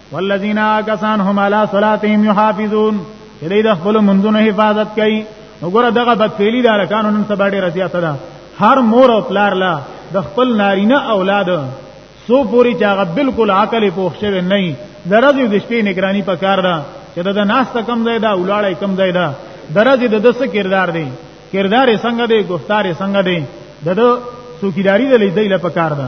والذین کسان هم علی صلاتهم یحافظون چې دوی د خپل منځونو حفاظت کوي وګوره دغه بدفعلی د ارکانو نن سبا ډیره زیاته ده هر مور او پلار لا د خپل نارینه اولاد سو پوری چې هغه بالکل عقل پوښ شوی نه درځي د شپې نگرانی په کار ده چې دا ناس ته کم ځای ده ولاړې کم ځای ده درځي د دسه کردار دی کردار یې څنګه دی گفتار یې څنګه دی دغه سوکیداری د لیدای لپاره کار ده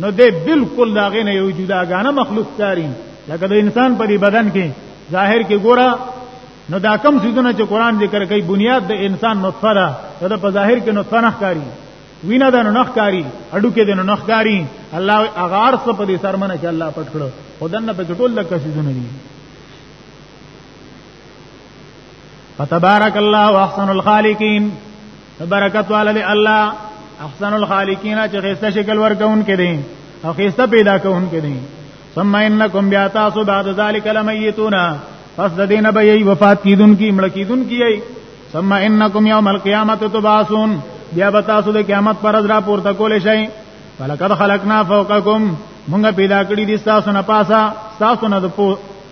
نو دې بالکل دا غنه یو جداګانه مخلوق کاری لکه د انسان په بدن کې ظاهر کې ګوره نو دا کم سيزونه چې قران ذکر کوي بنیاد د انسان نطفه ده دا په ظاهر کې نطفه نه ښکاری وینا ده نو نه ښکاری اډو کې ده نو نه ښکاری الله اغار څه په دې سرمنه چې الله پټ کړو خدانه په ټول لکه سيزونه دي فتبارک الله احسن الخالقین برکت والے الله احسن الخالقین چې خسته شکل ورکون کړي او خسته پیدا کون کړي ثم انکم بیا تاسو بعد ذلک لمیتون پس د دینه به یی وفات کیدون کی مړ کیدون کی یی ثم انکم یوم القیامت تبعثون بیا به تاسو د قیامت پر ورځ را پورته کول شئ ولقد خلقنا فوقکم مونږ پیدا کړی دي تاسو نه پاسا تاسو نه د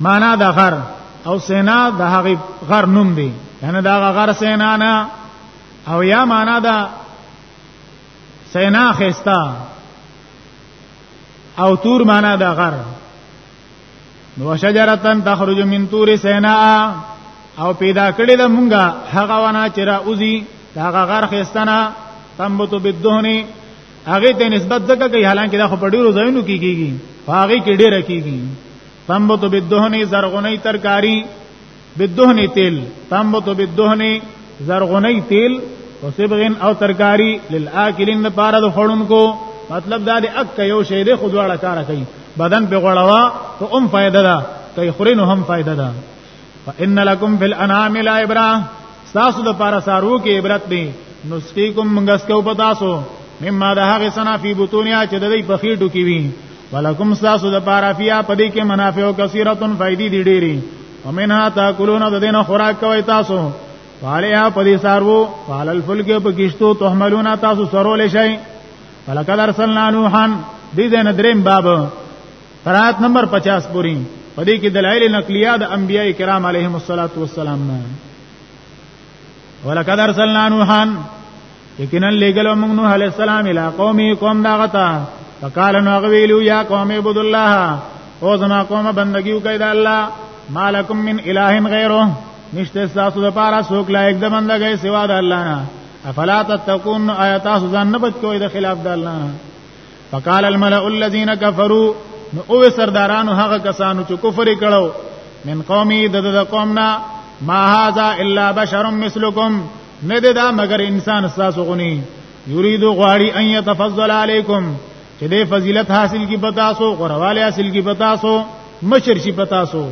معنا د غر او سینا د هغه غر نوم دی یعنی دا غر سینا نه او یا معنا دا سینا خستا او تور معنا دا غر نو شجرتن تخرج من تور سینا او پیدا کړی د مونږه هغه ونه چې را اوزی دا غر خستنه تنبت بالدهن هغه ته نسبت ځکه کوي حالانکه دا خو په ډیرو ځایونو کې کیږي هغه کې ډیره کیږي تنبت بالدهنی زرغونی ترکاری بالدهنی تیل تنبت بالدهنی زرغونی تیل او سبغن او ترکاری للآکلین لپاره د خړونکو مطلب دا دی اک یو شی دی خو دواړه کار کوي بدن په غړوا ته هم فائدہ ده کوي خورینو هم فائدہ ده فان لکم فی الانعام لا ابرا تاسو د پاره سارو کې عبرت دی نسقیکم منګس کو پتا سو مما ده هغه سنا فی بطونیا چې د دې په خېټو کې وی ولکم تاسو د پاره فیا پدې کې منافع کثیره فائدې دي ډېری ومنها تاکلون د دینه خوراک کوي تاسو فالیا پدې سارو فال الفلک په کشتو تحملون تاسو سرول شي فلقد ارسلنا نوحا دې دین دریم باب ترات نمبر 50 پوری په دې کې دلایل نقلیه د انبیای کرام علیهم الصلاۃ والسلام نه ولقد ارسلنا نوحا یقینا لګل موږ نوح علی السلام الی قومه قوم دا غتا فقال نو غویلو یا قوم عبد الله او زما قوم بندگیو کوي د الله مالکم من اله غیره نشته تاسو د پاره څوک لایق د بندګۍ سوا د الله نه افلا تتقون آیات سوزان نه بچ کوی د خلاف د الله نه فقال الملأ الذين كفروا نو او سردارانو هغه کسانو چې کفر کړو من قومي د د قومنا ما هذا الا بشر مثلكم نه دا مگر انسان تاسو غني یرید غواړي ان يتفضل عليكم چې دې فضیلت حاصل کی پتا سو غرواله حاصل کی پتا سو مشر شي پتا سو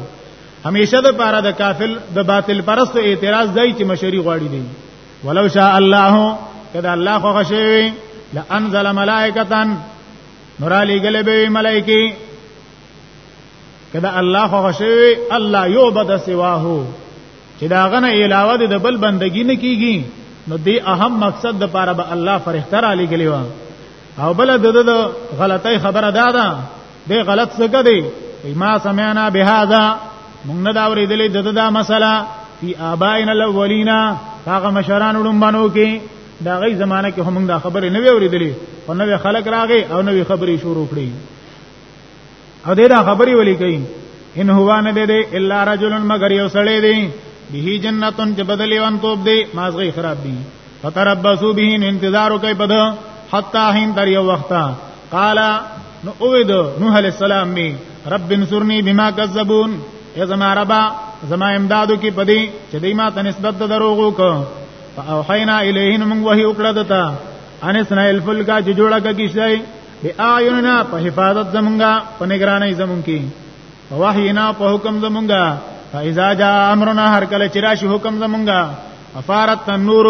همیشه د پاره د کافل د باطل پرست اعتراض دای چې مشری غواړي دی ولو شاء الله کدا الله خو غشوي لانزل ملائکه نور علی گله به ملائکی کدا الله خو غشوي الله یو بد سواه چې دا غنه علاوه د بل بندگی نه کیږي نو دی اهم مقصد د پاره به الله فرښتہ را لګلی و او بل د غلطی خبره دا ده دی غلط څه کوي وای ما سمعنا بهذا مونږ نه دا اورېدلې دغه دا مسله فی آبائنا الاولین هغه مشران وډمبنو کې دا غي زمانہ کې هم دا خبره نه وی اورېدلې او نو خلک راغې او نو خبرې شروع کړې او دې دا خبرې ولې کوي ان هو نه دې دې الا رجل مگر یو سړی دی به جنتون چې بدلی وان توپ دی مازغی خراب دی فتربصوا به انتظار کوي پد حتا هین تر یو وخت قال نو اوید نوح علیہ السلام می رب انصرنی بما کذبون یا زما ربا زما امدادو کې پدی چې دای ما ته نسبت دروغو کو فاوحینا الیه من وحی وکړه دتا ان اسنا الفلک چې جوړه کیشای بی آیوننا په حفاظت زمونږه په نگرانی زمونږ کې وحینا په حکم زمونږه فاذا جاء امرنا هر کله چې راشي حکم زمونږه افارت النور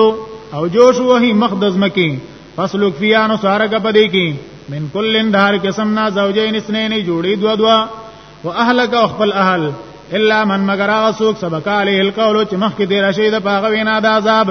او جوش وهي مقدس مکی فسلک فیا نو سارګه پدې کې من کلن دار قسم نا زوجین اسنین جوړي دوا دوا واهلک او خپل اهل الا من مگر اسوک سبق علیه القول چې مخکې دې راشي د پاغه وینا د عذاب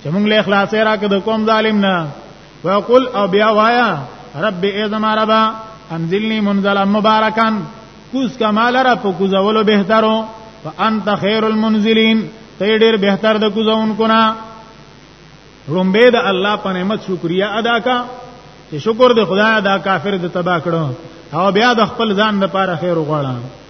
چې موږ له اخلاص را کده کوم ظالم نه وقل او بیا وایا رب ای زما رب انزلنی منزلا مبارکان کوز کمال را په کوزولو بهترو وانت خیر المنزلین ته ډیر بهتر د کوزونکو نه رومبه د الله په نعمت شکریا ادا کا چې شکر د خدای ادا کافر د تبا کړو او بیا د خپل ځان لپاره خیر وغواړم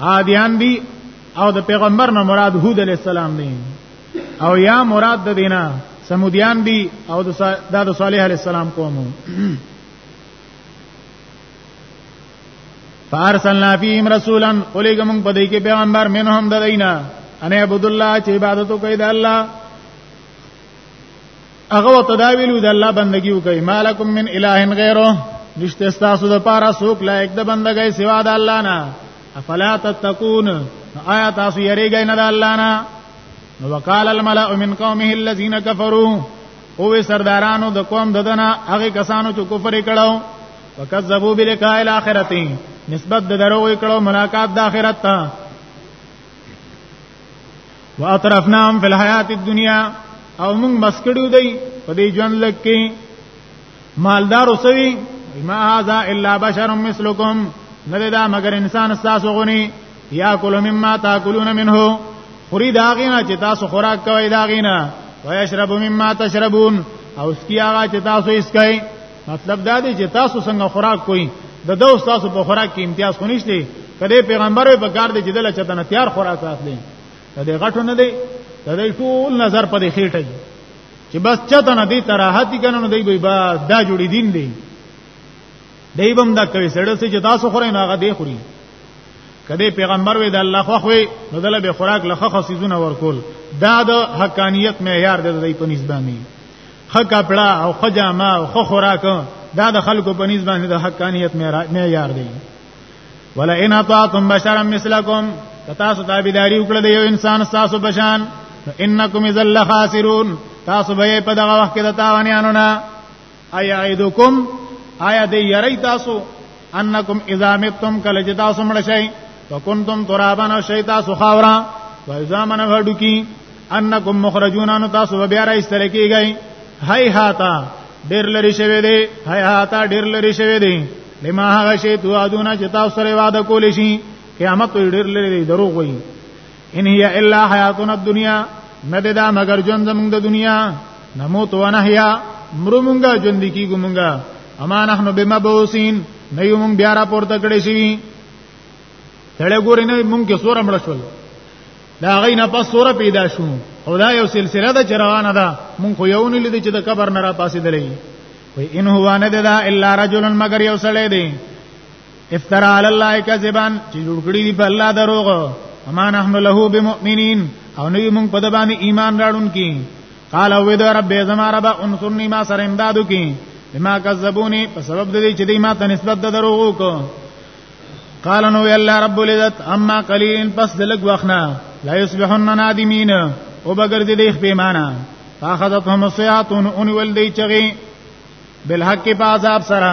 عادیان دي او د پیغمبر نه مراد هود علی السلام دی او یا مراد د دینه سمودیان دي او د د صالح علی السلام قوم فارسلنا فیهم رسولا اولیګه موږ په دې کې پیغمبر منهم د دینه ان عبد الله چې عبادت کوي د الله هغه وته دا ویلو د الله بندگی وکي مالکم من اله غیره نشته تاسو د پاره څوک لایق د بندګۍ سوا د الله نه افلا تتقون آیا تاسو یریږئ نه د الله نه نو وقال الملأ من قومه الذين كفروا او سردارانو د قوم ددنه هغه کسانو چې کفر کړو وکذبوا بلقاء الاخرته نسبت د درو کړو ملاقات د اخرت ته واطرفناهم فی الحیات الدنیا او موږ مسکړو دی په دې ژوند لکه مالدار وسوي ما هذا الا بشر مثلکم نه دا مگر انسان تاسو غوني یا کول مما تاکلون منه خوري داغینا چې تاسو خوراک کوي داغینا ويشرب مما تشربون او اسکی هغه چې تاسو اسکای مطلب دا دی چې تاسو څنګه خوراک کوئ د دو تاسو په خوراک کې امتیاز خو نشته کله پیغمبر په کار دی چې دل چته نه تیار خوراک اخلي دا دې غټو نه دی دا دې ټول نظر په دې خېټه چې بس چته نه دی تراحت کنه نو دی به با دا جوړی دین دی دی بم دا کوي سړی چې تاسو خورئ نه هغه دی خوري کله پیغمبر وې د الله خو خو نو دل به خوراک لخه خصيزونه ورکول دا د حقانيت معیار دی د دې په نسبت خه کپڑا او خه جامه او خه خوراک دا د خلکو په نسبت باندې د حقانیت معیار دی ولا ان اطعتم بشرا مثلکم تاسو تابعداري وکړه د یو انسان تاسو بشان انکم اذا لخاسرون تاسو به په دغه وخت کې د تاوانیانو نه ایا ایدکم آیا دې یری تاسو انکم اذا متم کله چې تاسو مړ شئ وکنتم ترابا او شئ تاسو خاورا و اذا من غړو کی انکم مخرجون ان تاسو بیا را استل کیږئ هاي هاتا ډیر لري شوی دی هاي هاتا ډیر لري شوی دی لما هغه شی تو ادونه چې تاسو سره وعده کول شي قیامت ډیر لري دروغ وایي ان هي الا حیاتنا الدنیا نه دا مگر ژوند زمونږ د دنیا نموت و نحیا مرو مونږه ژوند کیږو مونږه اما نحنو بمبعوثین نه یو مونږ بیا را پورته کړی شي تړه ګورې نه مونږ کې سور مړ شول دا غي نه پس سور پیدا شو او دا یو سلسله ده چروانه ده مونږ خو یو نه لیدل چې د قبر نه را پاسې درې وای ان هو نه ده الا رجل مگر یو سړی دی افترا علی الله کذبا چې جوړ کړی دی په الله دروغ اما نحن له بمؤمنین او نو موږ په د باندې ایمان راړون کی قال او د رب زما رب انصرنی ما سره امدادو کی بما کذبونی په سبب د دې چې دی ما ته نسبت د دروغ کو قال نو الله رب العزت اما قلیل پس دلګ وخنا لا یصبحن نادمین او بغیر دې دیخ پیمانه فاخذتهم الصيحه ان ولدی چغی بالحق په عذاب سره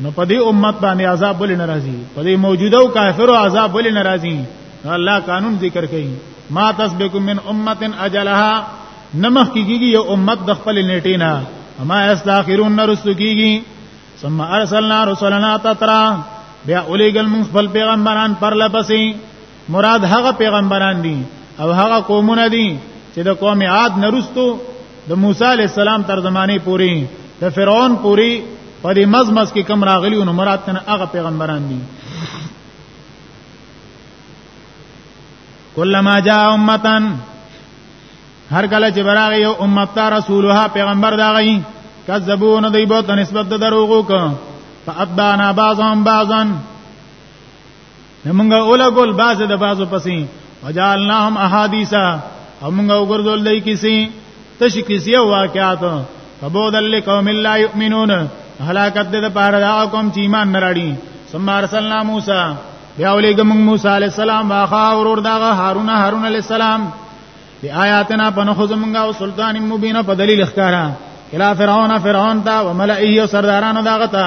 نو په دې امت باندې عذاب ولې ناراضي په دې موجوده کافرو عذاب ولې ناراضي الله قانون ذکر کوي ما تسبق من امه اجلها نمخ کیږي یو امت د خپل نیټې نه اما استاخرون نرسو کیږي ثم ارسلنا رسلنا تترا بیا اولیګل من خپل پیغمبران پر لپسې مراد هغه پیغمبران دي او هغه قومونه دي چې د قوم عاد نرستو د موسی علی السلام تر زمانه پوري د فرعون پوري په دې مزمز کې کم راغلی نو مراد تنه هغه پیغمبران دي کلمہ جاء امتن هر کله چې براغ یو امت ته رسولها پیغمبر دا غي کذبون دی بوت نسبت دروغو ک فاتبعنا بعضهم بعضا موږ اوله ګول باز د بازو پسې وجعلناهم احادیثا او موږ وګرځول دای کیسې تشی کیسې او واقعات فبود لقوم لا یؤمنون هلاکت د پاره دا قوم چې ایمان نه راړي ثم ارسلنا موسی بیا ولېګم موسی علی السلام واخا ورور داغه هارون هارون علی السلام بی آیاتنا پنخو زمونږه او سلطان مبین په دلیل ښکارا کلا فرعون فرعون تا وملئه سردارانو داغه تا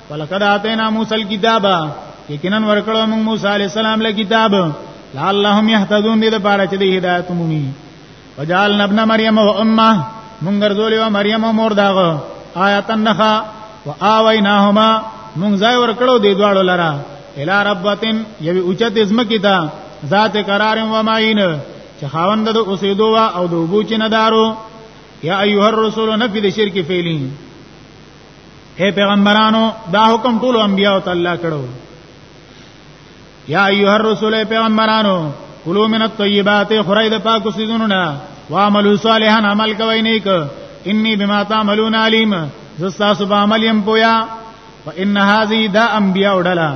ولقد اتینا موسی الكتاب یقینا ورکړو موږ موسی علی السلام له کتاب لعلهم يهتدون دې لپاره چې دې هدایت مومي وجعلنا ابن مریم و امه موږ ګرځولې و مریم او مور داغه آیاتن نخا واویناهما موږ ځای ورکړو دې دواړو لرا الی ربتن یوی اوچت ازمکی تا ذات قرار و ماین چې خاوند د اوسېدو وا او د وبو چې ندارو یا ایها الرسول نفذ شرک فعلین اے پیغمبرانو دا حکم ټول انبیاء او تعالی کړو یا ایه الرسول پیغمبرانو کلو من الطیبات خورای د پاکو سيزونو نه وعملوا صالحا عمل کوي نیک انی بما تعملون علیم زستا سب عمل يم پویا فان هذه دا انبیاء ډلا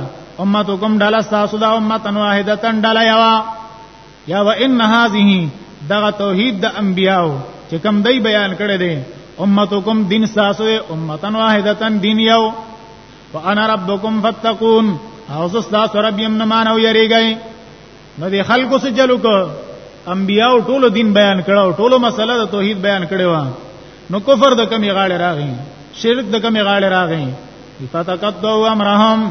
امتکم ډلا تاسو دا امه واحده ډلا یوا یا و ان هذه دغه توحید د انبیاو چې کوم دی بیان کړی دی امتکم دین ساسو امتن واحدتن دین یو وانا ربکم فتقون او زه تاسو رب یم نه مانو یریږئ نو دی خلکو سره چلو کو انبیاو ټولو دین بیان کړو ټولو مسله د توحید بیان کړي و نو کفر د کمی غاړه راغی شرک د کمی غاړه راغی فتقطعوا امرهم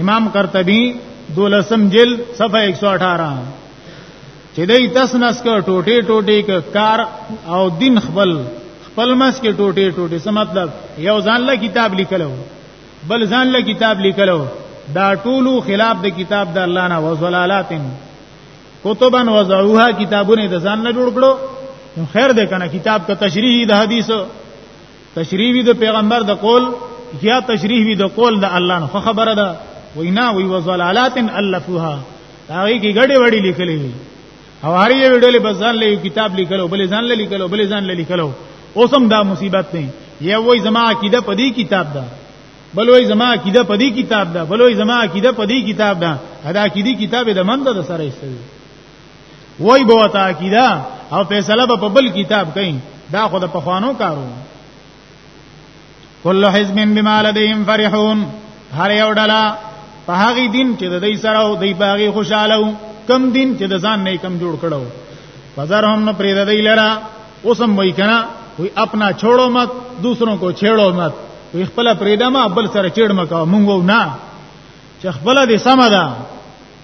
امام قرطبي دولسم جلد صفحه 118 چې دای تس نس کو ټوټه ټوټه کار او دین خپل خپل مس کې ټوټه ټوټه څه مطلب یو ځان له کتاب لیکلو بل ځان له کتاب لیکلو دا ټولو خلاف د کتاب د الله نه وزلالاتن کتبا وضعوها کتابونه د ځان نه جوړ کړو خیر دې کنه کتاب ته تشریح د حدیثو تشریح وی د پیغمبر د قول یا تشریح وی د قول د الله نه خبره ده وینا وی وزلالات الفوها هغه کې ګډې وډې لیکلې وي او هر یو ویډیو په ځان له کتاب لیکلو بل ځان له لیکلو بل ځان له لیکلو اوس هم دا مصیبت نه یو وای زما عقیده په دې کتاب ده بل وای زما عقیده په دې کتاب ده بل وای زما عقیده په دې کتاب ده ادا عقیده کتاب د منځ د سره ایستل وای به وتا عقیده او فیصله به په بل کتاب کین دا خو د پخوانو کارو کل حزب بما لديهم فرحون هر یو ډلا په هغه دین چې د دې سره او دې باغی خوشاله وو کم دین چې د ځان نه کم جوړ کړو فزرهم نو پرې د دې لرا اوسم وای کنه وی اپنا چھوڑو مت دوسروں کو چھیڑو مت وی خپل پرې دما بل سره چیړ مکو مونږ نه چې خپل دې سم ده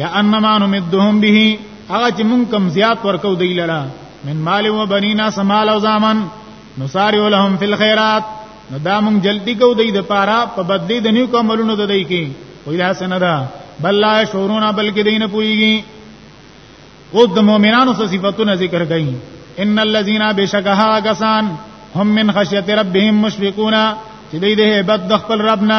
یا انما نمدهم به هغه چې مونږ کم زیات ورکو دی لرا من مال و بنینا سمال او زامن نصاری لهم فی الخيرات نو دا مونږ جلدی کو دی د پارا په بدلی د نیو کوملونو د دی کې ویلا سندا بل لا شورون بلکې دین پویږي او د مؤمنانو څخه صفاتونه ذکر کړي ان الذين بشکها کسان هم من خشیت ربهم مشفقون چې دې د هیبت د خپل ربنا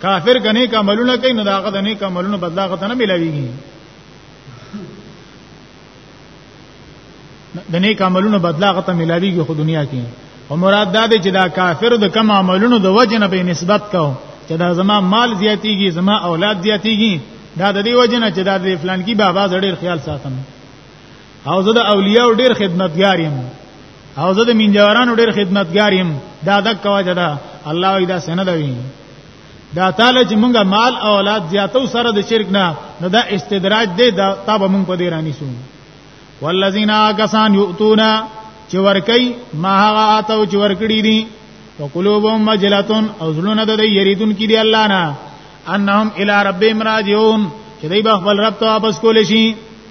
کافر غنی کا عملونه کوي نو داغه د نیک عملونو بدلا غته نه ملاويږي د نیک عملونو بدلا غته ملاويږي خو دنیا کې او مراد دا دی چې دا کافر د کم عملونو د وجه نه به نسبت کو چې دا زما مال زیاتیږي زما اولاد زیاتیږي دا د دې وجه نه چې دا د فلان کی بابا زړه خیال ساتم او زه د اولیاء ډیر خدمتګار یم او زه د منجوارانو ډیر خدمتګار یم دا د کواجه ده الله وی دا سند وی دا تعالی چې مونږه مال او اولاد زیاتو سره د شرک نه نو دا استدراج دی دا تاب مونږ په دې رانی سو والذین کسان یؤتونا چې ورکی ما هغه اتو چې ورکړي دي وقلوبهم مجلتون او زلون د دې یریدون کې دی الله نه انهم الی ربهم راجعون چې دوی به خپل رب ته واپس کول شي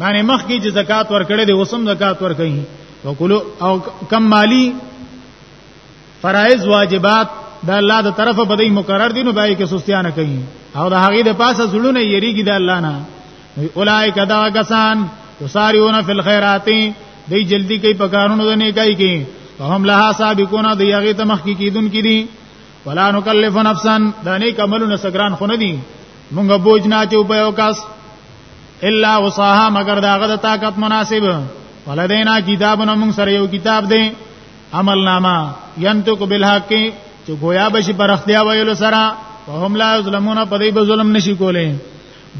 معنی مخ کې چې زکات ورکړي دي اوسم زکات ورکړي وکولو او کم مالی فرایض واجبات د الله د طرفه په دې مقرر دي نو بای کې سستیانه کوي او د هغه د پاسه زړونه یریږي د الله نه اولائک دا کسان وساریون فی الخیرات دی جلدی کوي په کارونو د نیکای کې فهم لها سابقون دی هغه ته مخکې کیدون کې دي ولا نکلف نفسا دا نیک عملونه سګران خو نه دي مونږه بوج نه چې په یو کس الا وصاها مگر داغه د طاقت مناسب ولدینا کتابنا موږ سره یو کتاب دی عمل نامه ينتق بالحق چې گویا بشي پر اختیا ویلو سره وهم لا ظلمون په دې به ظلم نشي کولای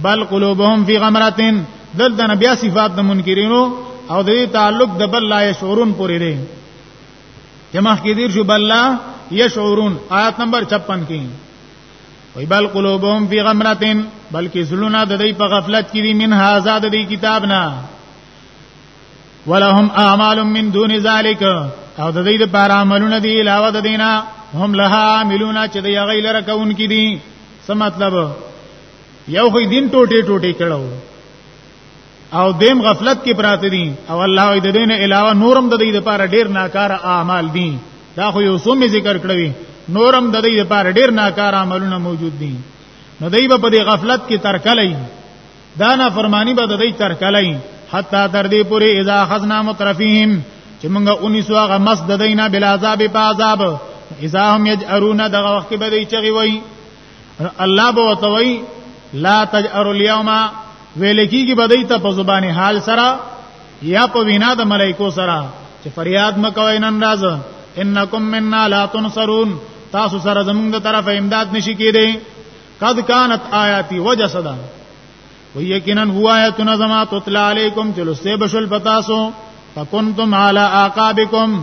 بل قلوبهم فی غمرتن دلته نه بیا صفات د منکرینو او د تعلق د بل لا شعورون پورې دی جمع کې دیر شو بل لا یشعورون آیات نمبر 56 کې وی بل قلوبهم فی غمرتن بلکې زلونه د دې په غفلت کې دي من هاذا د دې کتاب نه ولهم اعمال من دون ذلک او د دې لپاره عملونه دي علاوه د دینه هم لها عاملون چې د یغی لره کون کې دي څه مطلب یو خو دین ټوټه ټوټه کړو او دیم غفلت کې پراته دي او الله دې دین علاوه نورم د دې لپاره ډیر ناکاره اعمال دي دا خو یو سومې ذکر کړوي نورم د دې لپاره ډیر ناکاره عملونه موجود دي نو دای په دې غفلت کې ترکلې دا نه فرمانی به د دې ترکلې حتا تر دې پورې اذا خزنا مترفیهم چې موږ اونې سو هغه مس د دینه بلا عذاب په عذاب اذا هم یجرون دغه وخت به دې چغي وای الله به وتوي لا تجأر اليوم ویل کیږي بدای ته په زبان حال سره یا په وینا د ملائکو سره چې فریاد مکوئ نن راز انکم منا لا تنصرون تاسو سره زمونږ د طرف امداد نشي کېدی قد كانت آیاتی وجسدا و یقینا هو آیاتنا زما تطلع علیکم چلو سه بشل پتاسو فکنتم علی آقابکم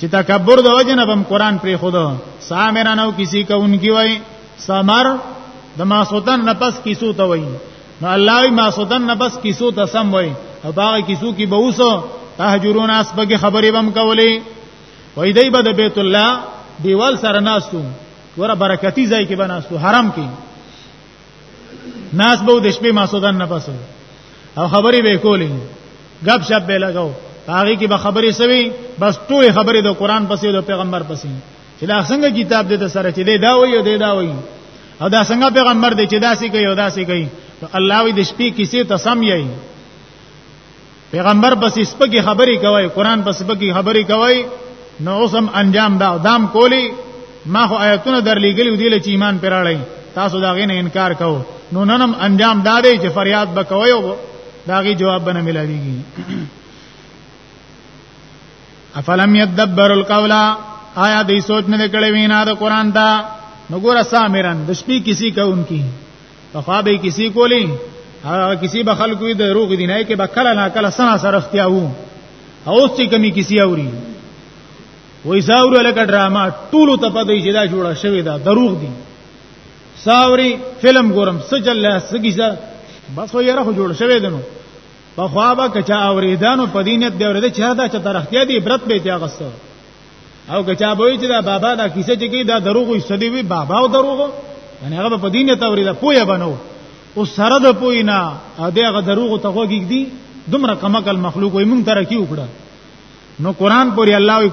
چې تکبر د وجه نه بم قران پری خود سامرا نو کسی کا انکی وای سمر د ماسوتن نفس کیسو ته وای نو الله وی ماسوتن نفس کیسو ته سم وای او باغ کیسو کی بوسو تهجرون اس بګه خبرې بم کولې وای دای بد بیت الله دیوال سره ناستو ور برکتی ځای کې بناستو حرم کې ناس به د شپې ماسودان نه پاسو او خبرې به کولې غب شپ به لګاو هغه کې به خبرې سوي بس ټول خبرې د قران پسې او د پیغمبر پسې چې دا څنګه کتاب دې سره چې دې دا وایي او دې دا وایي او دا څنګه پیغمبر دې چې دا سې کوي او دا سې کوي الله وي د شپې کیسې ته سم یې پیغمبر پس سپکی خبرې کوي قران پس سپکی خبرې کوي نو اوسم انجام دا دام کولی ما خو آیتونه درلېګل دی چې ایمان پراړی تاسو دا غینه انکار کو نو ننم انجام دا دی چې فریاد بکوي او داغي جواب بنه ملاویږي افلم یدبر القول آیا دې سوچ نه کړې وینا د قران دا نګور سامرن د شپې کسی کوونکی پخوا به کسی کولی هغه کسی به خلکو د روغ دی نه کې به کله نه کله سنا سره اختیا وو او چې کمی کسی اوري وای زاور لکه ډرامه ټول ته پدې چې دا جوړه شوی دا دروغ دی ساوري فلم ګورم سجل له سګیزه بس وای راخو جوړ شوی دنو په خوا به کچا اوریدانو پدینت دی اورید چې دا چې ترختیا دی برت به ته غسته او که چا به چې دا بابا دا کیسه چې کی دا دروغ وي سدي وي بابا او دروغ یعنی هغه په دینه توري دا پوهه بنو او سره د پوی نه ا دې هغه دروغ ته وګیګ دي دومره کمکل مخلوق وي مونږ ترقی وکړه نو قران پوری الله